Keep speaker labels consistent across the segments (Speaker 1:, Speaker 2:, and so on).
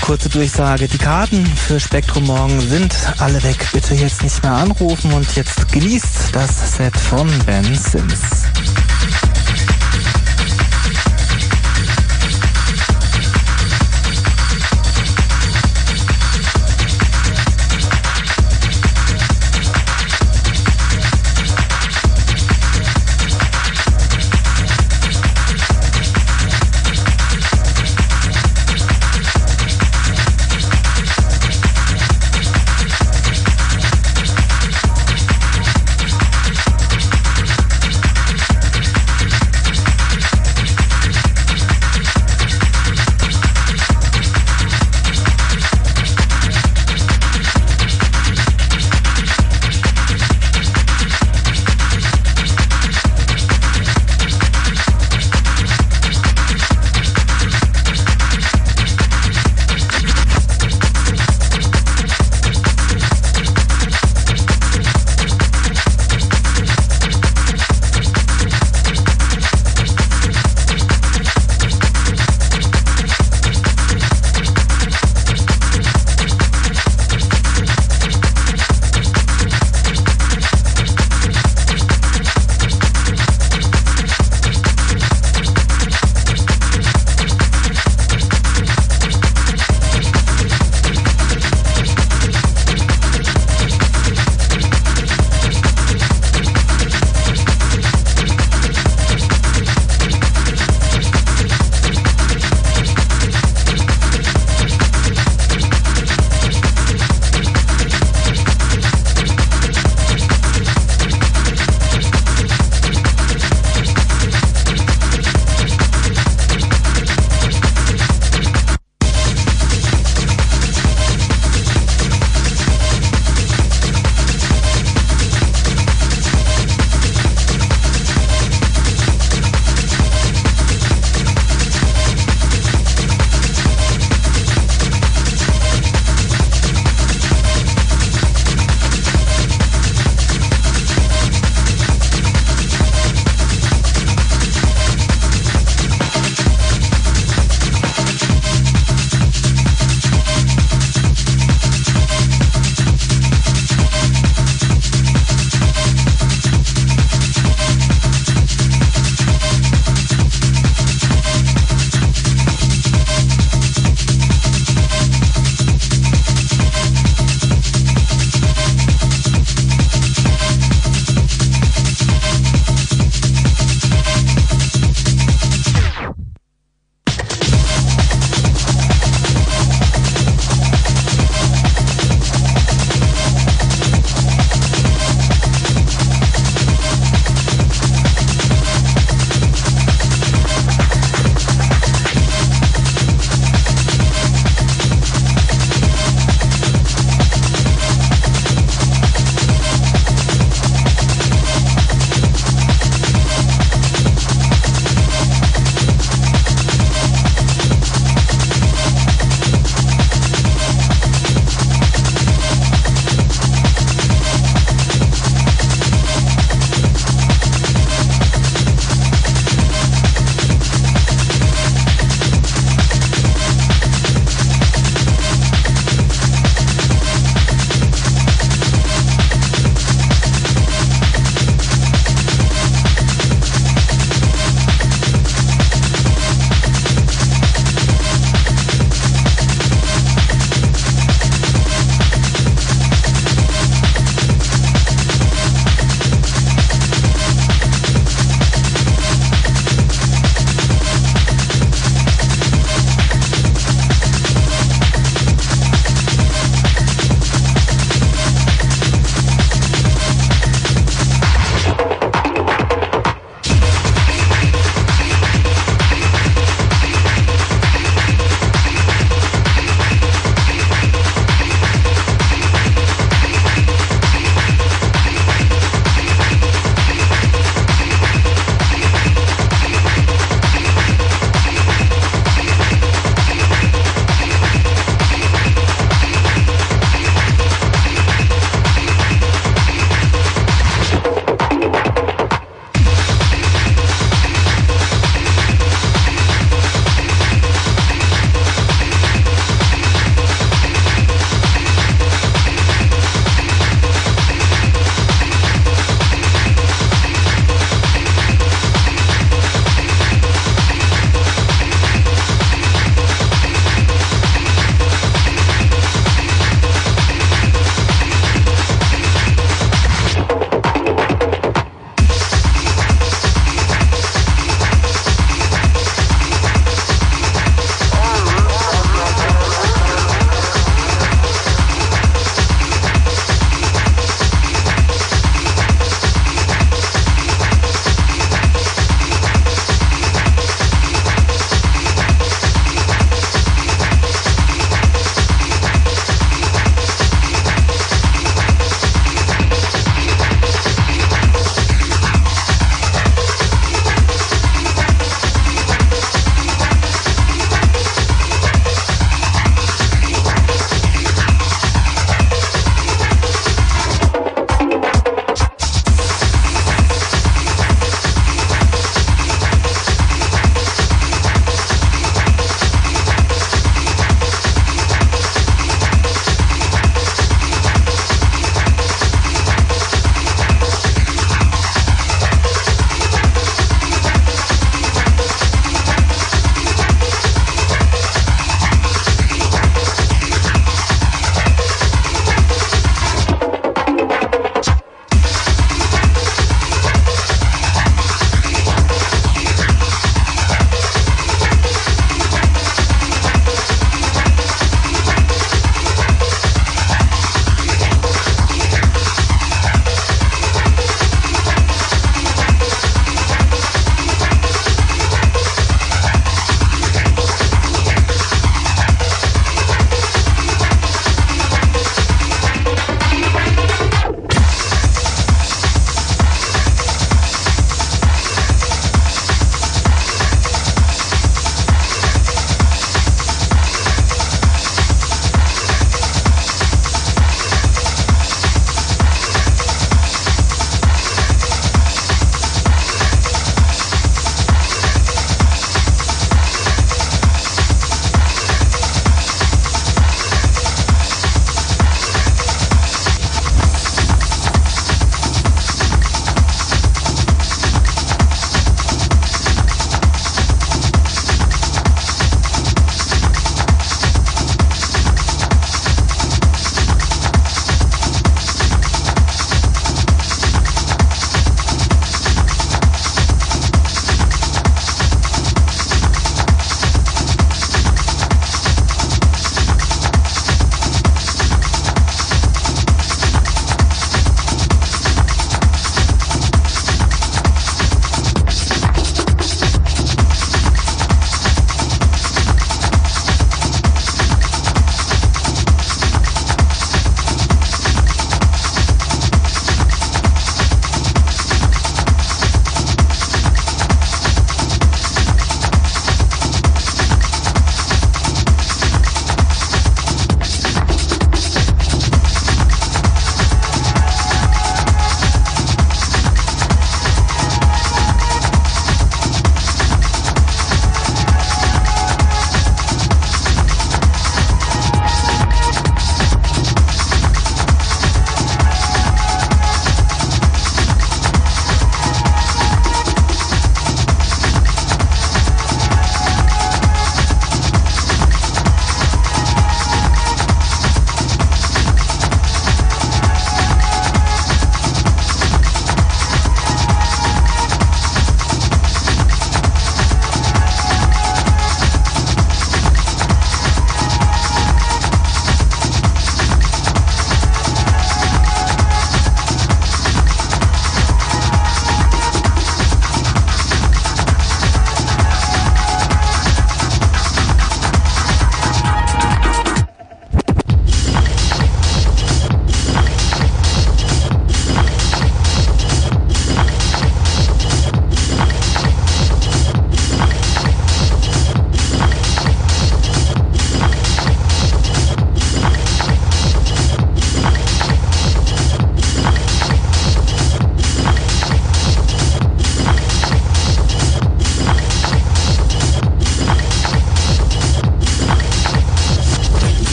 Speaker 1: kurze Durchsage. Die Karten für Spektrum morgen sind alle weg. Bitte jetzt nicht mehr anrufen und jetzt genießt das Set von Ben Sims.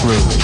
Speaker 2: Through.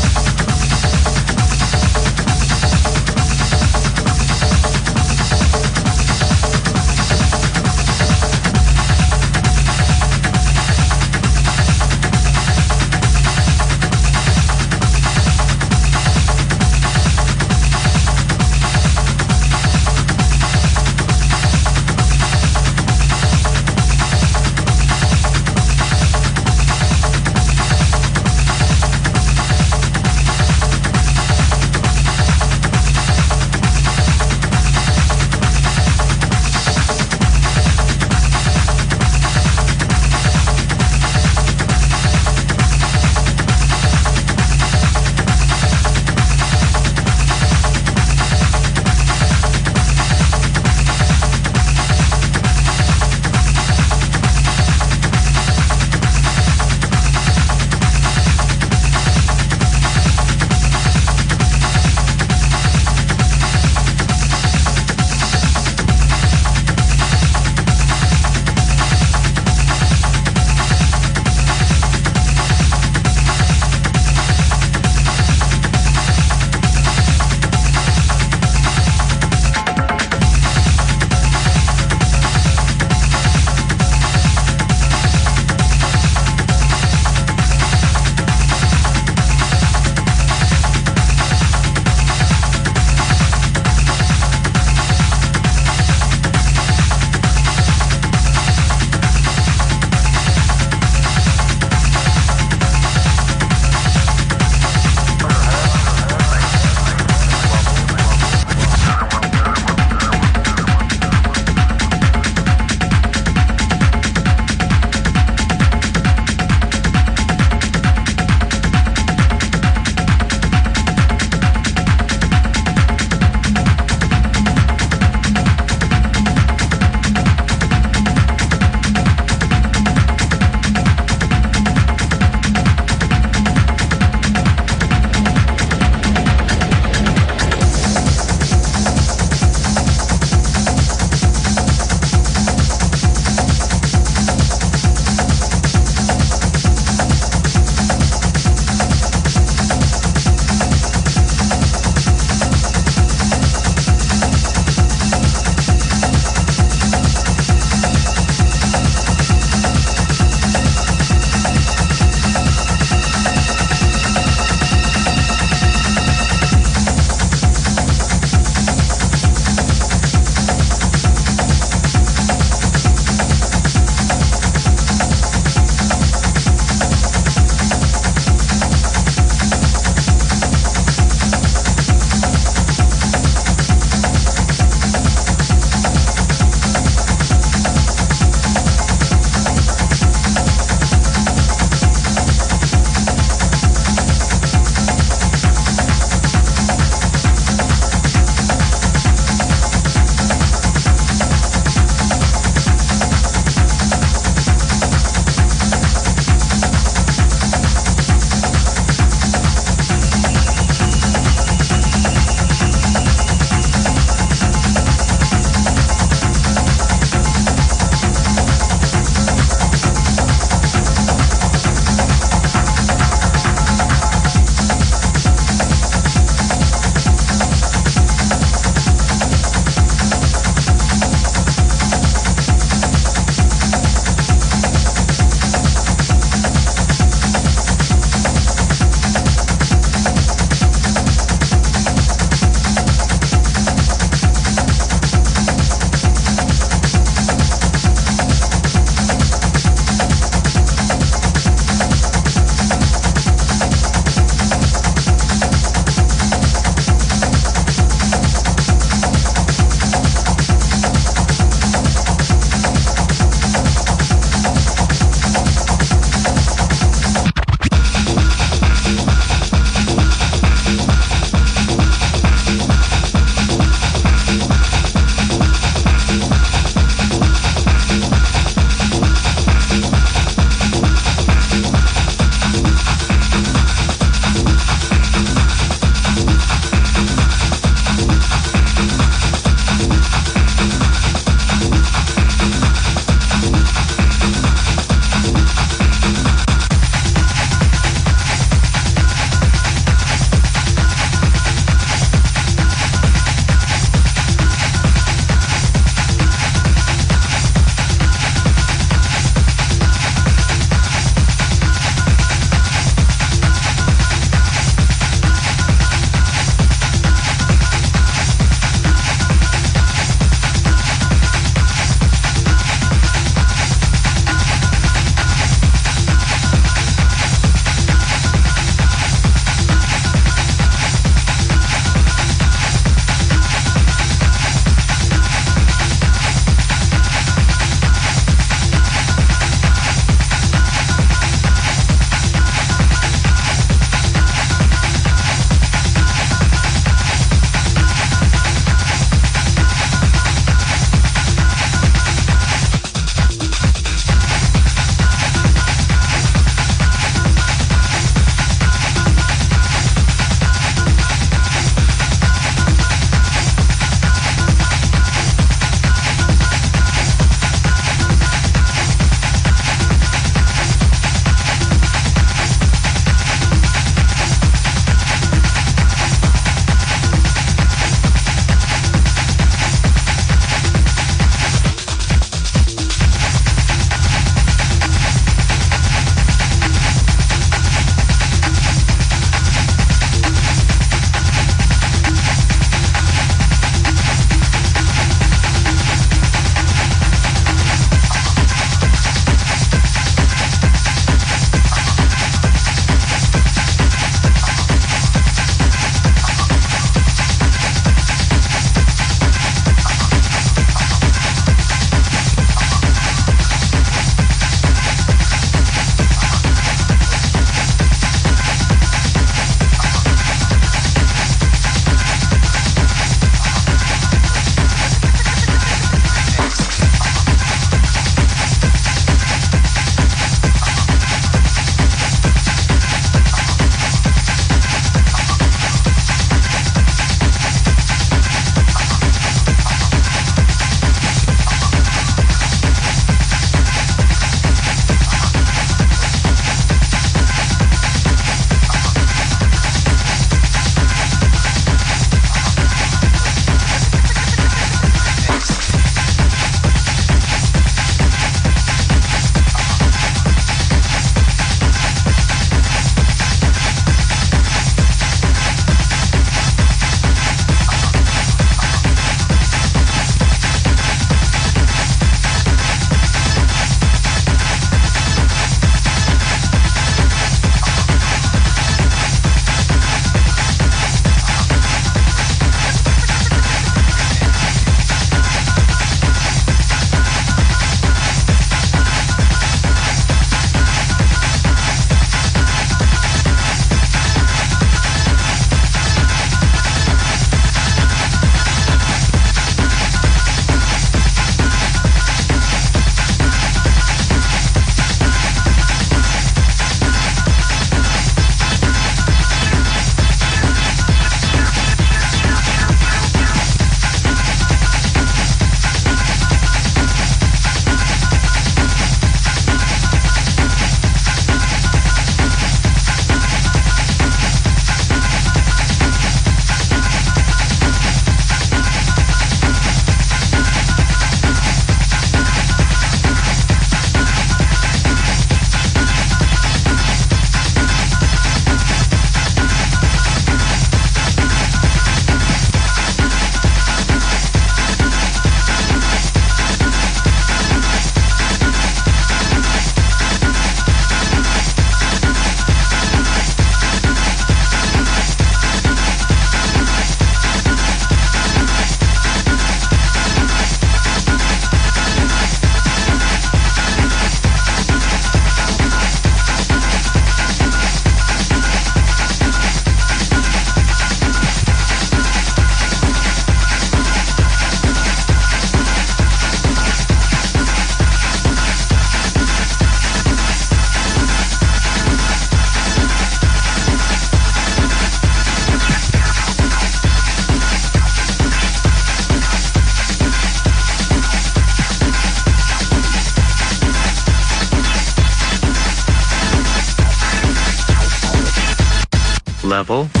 Speaker 2: Level